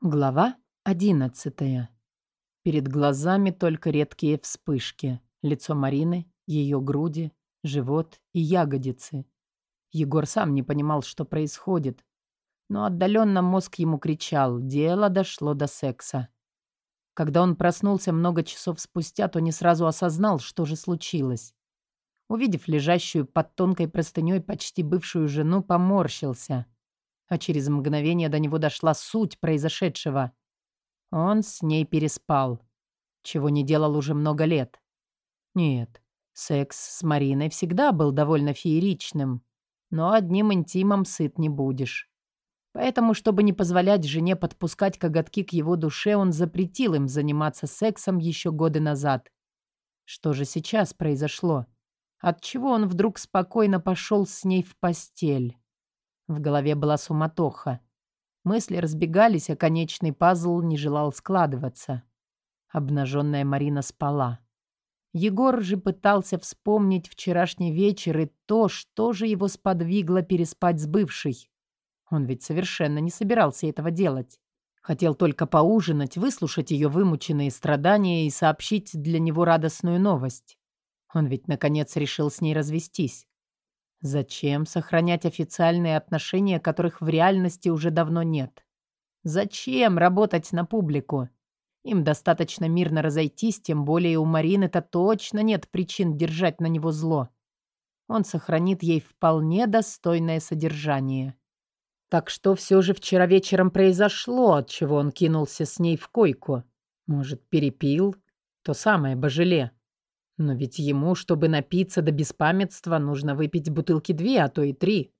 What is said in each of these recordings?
Глава одиннадцатая. Перед глазами только редкие вспышки. Лицо Марины, ее груди, живот и ягодицы. Егор сам не понимал, что происходит. Но отдаленно мозг ему кричал «Дело дошло до секса». Когда он проснулся много часов спустя, то не сразу осознал, что же случилось. Увидев лежащую под тонкой простыней почти бывшую жену, поморщился – а через мгновение до него дошла суть произошедшего. Он с ней переспал, чего не делал уже много лет. Нет, секс с Мариной всегда был довольно фееричным, но одним интимом сыт не будешь. Поэтому, чтобы не позволять жене подпускать коготки к его душе, он запретил им заниматься сексом еще годы назад. Что же сейчас произошло? Отчего он вдруг спокойно пошел с ней в постель? В голове была суматоха. Мысли разбегались, а конечный пазл не желал складываться. Обнаженная Марина спала. Егор же пытался вспомнить вчерашний вечер и то, что же его сподвигло переспать с бывшей. Он ведь совершенно не собирался этого делать. Хотел только поужинать, выслушать ее вымученные страдания и сообщить для него радостную новость. Он ведь, наконец, решил с ней развестись. Зачем сохранять официальные отношения, которых в реальности уже давно нет? Зачем работать на публику? Им достаточно мирно разойтись, тем более у Марины-то точно нет причин держать на него зло. Он сохранит ей вполне достойное содержание. Так что все же вчера вечером произошло, от чего он кинулся с ней в койку? Может, перепил? То самое божеле. Но ведь ему, чтобы напиться до беспамятства, нужно выпить бутылки две, а то и три.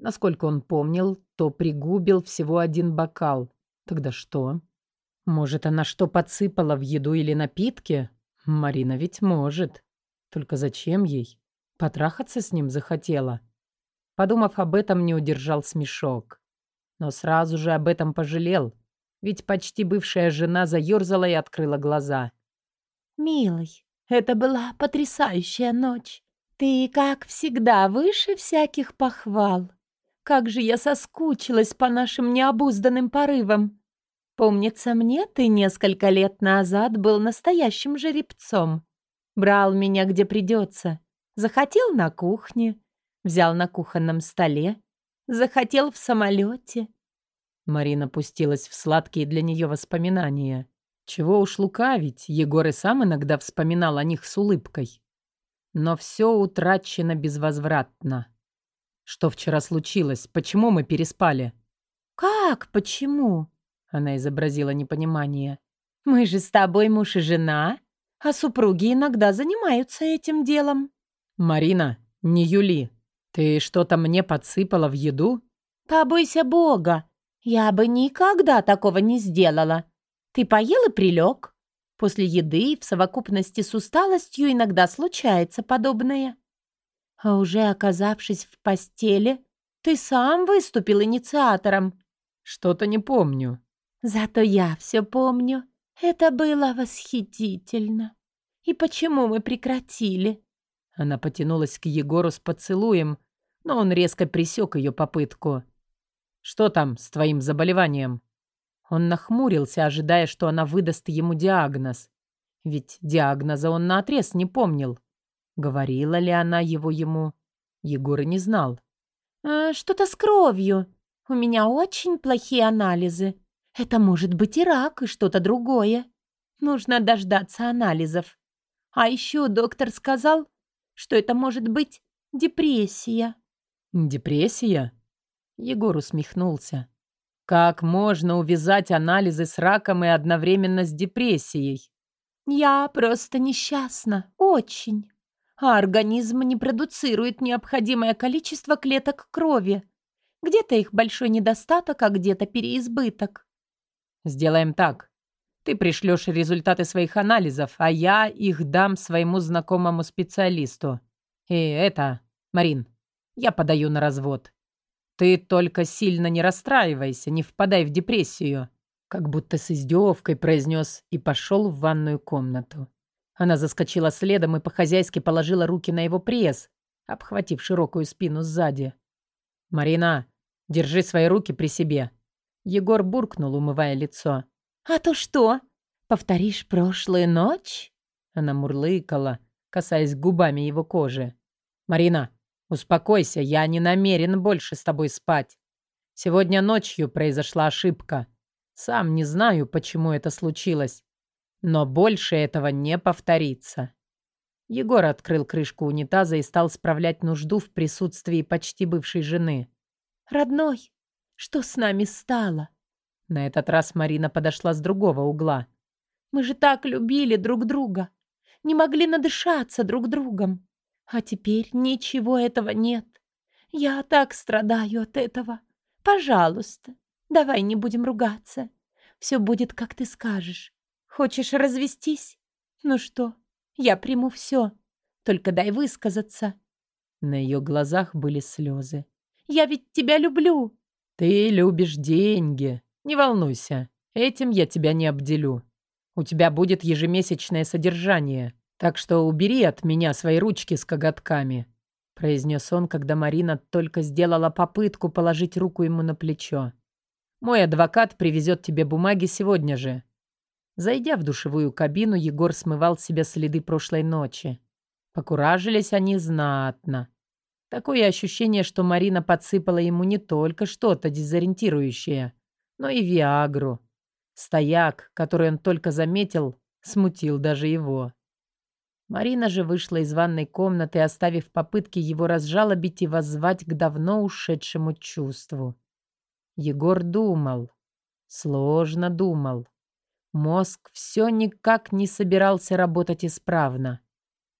Насколько он помнил, то пригубил всего один бокал. Тогда что? Может, она что подсыпала в еду или напитки? Марина ведь может. Только зачем ей? Потрахаться с ним захотела. Подумав об этом, не удержал смешок. Но сразу же об этом пожалел, ведь почти бывшая жена заерзала и открыла глаза. «Милый, это была потрясающая ночь. Ты, как всегда, выше всяких похвал. Как же я соскучилась по нашим необузданным порывам. Помнится мне, ты несколько лет назад был настоящим жеребцом. Брал меня где придется. Захотел на кухне, взял на кухонном столе, захотел в самолете. Марина пустилась в сладкие для нее воспоминания. Чего уж лукавить, Егор и сам иногда вспоминал о них с улыбкой. Но все утрачено безвозвратно. Что вчера случилось? Почему мы переспали? «Как? Почему?» Она изобразила непонимание. «Мы же с тобой муж и жена, а супруги иногда занимаются этим делом». «Марина, не Юли, ты что-то мне подсыпала в еду?» «Побойся Бога, я бы никогда такого не сделала. Ты поел и прилег. После еды в совокупности с усталостью иногда случается подобное. А уже оказавшись в постели, ты сам выступил инициатором. Что-то не помню. Зато я все помню. Это было восхитительно. И почему мы прекратили? Она потянулась к Егору с поцелуем, но он резко присек ее попытку. «Что там с твоим заболеванием?» Он нахмурился, ожидая, что она выдаст ему диагноз. Ведь диагноза он наотрез не помнил. Говорила ли она его ему? Егор и не знал. «Э, «Что-то с кровью. У меня очень плохие анализы. Это может быть и рак, и что-то другое. Нужно дождаться анализов. А еще доктор сказал, что это может быть депрессия». «Депрессия?» Егор усмехнулся. Как можно увязать анализы с раком и одновременно с депрессией? Я просто несчастна, очень. А организм не продуцирует необходимое количество клеток крови. Где-то их большой недостаток, а где-то переизбыток. Сделаем так. Ты пришлешь результаты своих анализов, а я их дам своему знакомому специалисту. И это, Марин, я подаю на развод. «Ты только сильно не расстраивайся, не впадай в депрессию», как будто с издевкой произнес и пошел в ванную комнату. Она заскочила следом и по-хозяйски положила руки на его пресс, обхватив широкую спину сзади. «Марина, держи свои руки при себе. Егор буркнул, умывая лицо. «А то что? Повторишь прошлую ночь?» Она мурлыкала, касаясь губами его кожи. «Марина, успокойся, я не намерен больше с тобой спать. Сегодня ночью произошла ошибка. Сам не знаю, почему это случилось. Но больше этого не повторится». Егор открыл крышку унитаза и стал справлять нужду в присутствии почти бывшей жены. «Родной, что с нами стало?» На этот раз Марина подошла с другого угла. «Мы же так любили друг друга, не могли надышаться друг другом. А теперь ничего этого нет. Я так страдаю от этого. Пожалуйста, давай не будем ругаться. Все будет, как ты скажешь. Хочешь развестись? Ну что, я приму все. Только дай высказаться». На ее глазах были слезы. «Я ведь тебя люблю!» «Ты любишь деньги. Не волнуйся, этим я тебя не обделю. У тебя будет ежемесячное содержание, так что убери от меня свои ручки с коготками», произнес он, когда Марина только сделала попытку положить руку ему на плечо. «Мой адвокат привезет тебе бумаги сегодня же. Зайдя в душевую кабину, Егор смывал себе следы прошлой ночи. Покуражились они знатно. Такое ощущение, что Марина подсыпала ему не только что-то дезориентирующее, но и Виагру. Стояк, который он только заметил, смутил даже его. Марина же вышла из ванной комнаты, оставив попытки его разжалобить и воззвать к давно ушедшему чувству. Егор думал. Сложно думал. Мозг все никак не собирался работать исправно.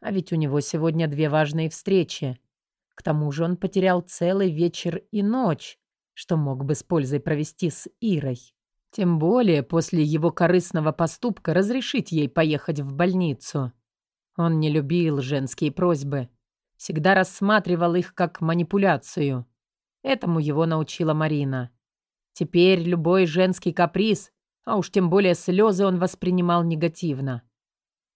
А ведь у него сегодня две важные встречи. К тому же он потерял целый вечер и ночь, что мог бы с пользой провести с Ирой. Тем более после его корыстного поступка разрешить ей поехать в больницу. Он не любил женские просьбы. Всегда рассматривал их как манипуляцию. Этому его научила Марина. Теперь любой женский каприз а уж тем более слезы он воспринимал негативно.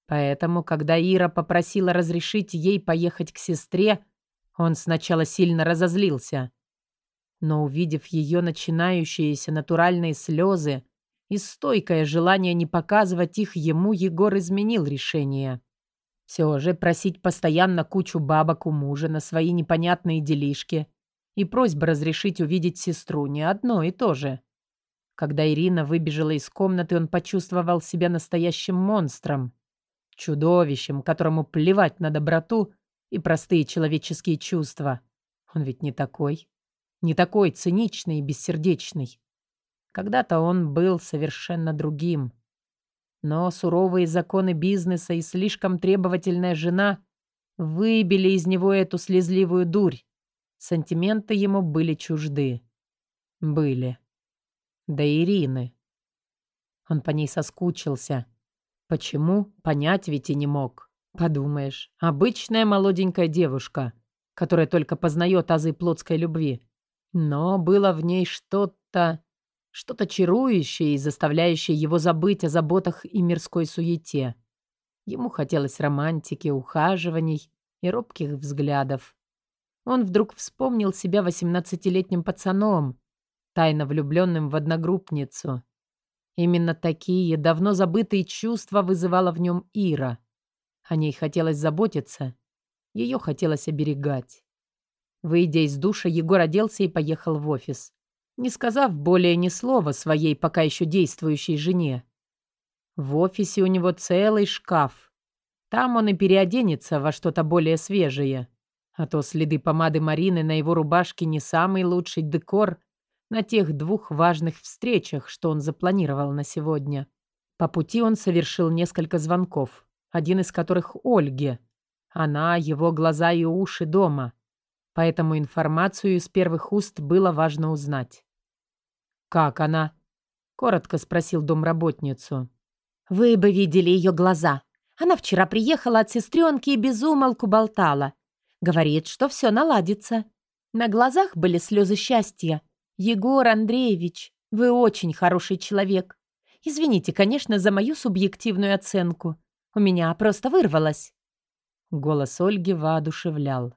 Поэтому, когда Ира попросила разрешить ей поехать к сестре, он сначала сильно разозлился. Но увидев ее начинающиеся натуральные слезы и стойкое желание не показывать их ему, Егор изменил решение. Все же просить постоянно кучу бабок у мужа на свои непонятные делишки и просьба разрешить увидеть сестру не одно и то же. Когда Ирина выбежала из комнаты, он почувствовал себя настоящим монстром. Чудовищем, которому плевать на доброту и простые человеческие чувства. Он ведь не такой. Не такой циничный и бессердечный. Когда-то он был совершенно другим. Но суровые законы бизнеса и слишком требовательная жена выбили из него эту слезливую дурь. Сантименты ему были чужды. Были. До Ирины. Он по ней соскучился. Почему? Понять ведь и не мог. Подумаешь, обычная молоденькая девушка, которая только познает азы плотской любви. Но было в ней что-то... что-то чарующее и заставляющее его забыть о заботах и мирской суете. Ему хотелось романтики, ухаживаний и робких взглядов. Он вдруг вспомнил себя восемнадцатилетним пацаном, тайно влюбленным в одногруппницу. Именно такие давно забытые чувства вызывала в нем Ира. О ней хотелось заботиться, ее хотелось оберегать. Выйдя из душа, Егор оделся и поехал в офис, не сказав более ни слова своей пока еще действующей жене. В офисе у него целый шкаф. Там он и переоденется во что-то более свежее. А то следы помады Марины на его рубашке не самый лучший декор на тех двух важных встречах, что он запланировал на сегодня. По пути он совершил несколько звонков, один из которых Ольге. Она, его глаза и уши дома. Поэтому информацию из первых уст было важно узнать. «Как она?» — коротко спросил домработницу. «Вы бы видели ее глаза. Она вчера приехала от сестренки и безумолку болтала. Говорит, что все наладится. На глазах были слезы счастья. «Егор Андреевич, вы очень хороший человек. Извините, конечно, за мою субъективную оценку. У меня просто вырвалось». Голос Ольги воодушевлял.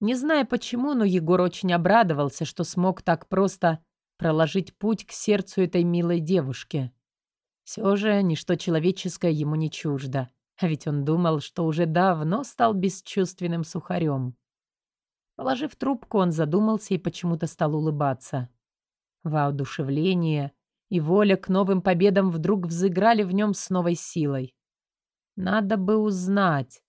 Не зная почему, но Егор очень обрадовался, что смог так просто проложить путь к сердцу этой милой девушки. Все же ничто человеческое ему не чуждо, а ведь он думал, что уже давно стал бесчувственным сухарем. Положив трубку, он задумался и почему-то стал улыбаться. Воодушевление и воля к новым победам вдруг взыграли в нем с новой силой. Надо бы узнать,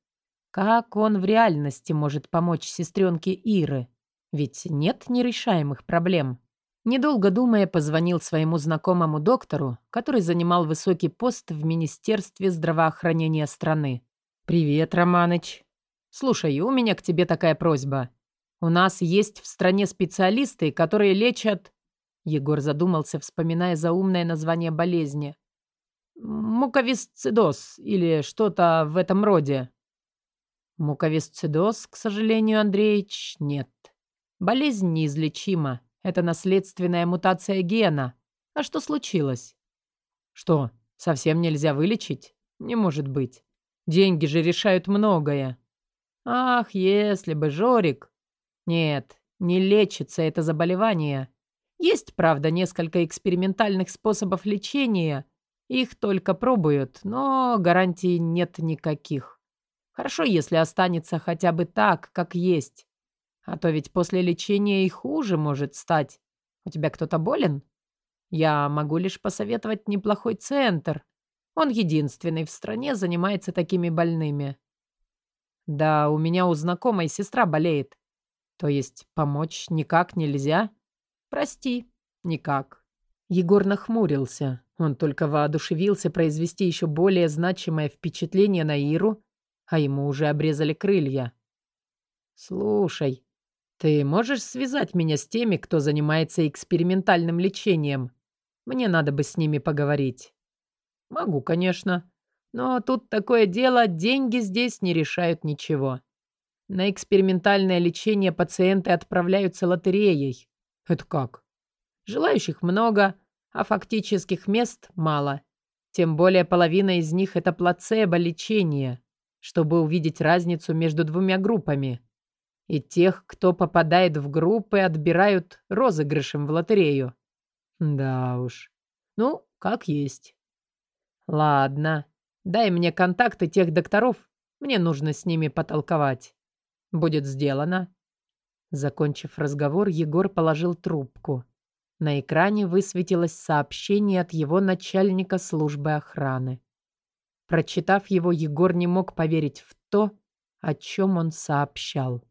как он в реальности может помочь сестренке Иры. Ведь нет нерешаемых проблем. Недолго думая, позвонил своему знакомому доктору, который занимал высокий пост в Министерстве здравоохранения страны. «Привет, Романыч. Слушай, у меня к тебе такая просьба. У нас есть в стране специалисты, которые лечат Егор задумался, вспоминая заумное название болезни. «Муковисцидоз или что-то в этом роде». «Муковисцидоз, к сожалению, Андреевич, нет. Болезнь неизлечима. Это наследственная мутация гена. А что случилось?» «Что, совсем нельзя вылечить? Не может быть. Деньги же решают многое». «Ах, если бы, Жорик!» «Нет, не лечится это заболевание. Есть, правда, несколько экспериментальных способов лечения. Их только пробуют, но гарантий нет никаких. Хорошо, если останется хотя бы так, как есть. А то ведь после лечения и хуже может стать. У тебя кто-то болен? Я могу лишь посоветовать неплохой центр. Он единственный в стране занимается такими больными. Да, у меня у знакомой сестра болеет. То есть помочь никак нельзя? «Прости». «Никак». Егор нахмурился. Он только воодушевился произвести еще более значимое впечатление на Иру, а ему уже обрезали крылья. «Слушай, ты можешь связать меня с теми, кто занимается экспериментальным лечением? Мне надо бы с ними поговорить». «Могу, конечно. Но тут такое дело, деньги здесь не решают ничего. На экспериментальное лечение пациенты отправляются лотереей. Это как? Желающих много, а фактических мест мало. Тем более половина из них – это плацебо-лечение, чтобы увидеть разницу между двумя группами. И тех, кто попадает в группы, отбирают розыгрышем в лотерею. Да уж. Ну, как есть. Ладно. Дай мне контакты тех докторов. Мне нужно с ними потолковать. Будет сделано. Закончив разговор, Егор положил трубку. На экране высветилось сообщение от его начальника службы охраны. Прочитав его, Егор не мог поверить в то, о чем он сообщал.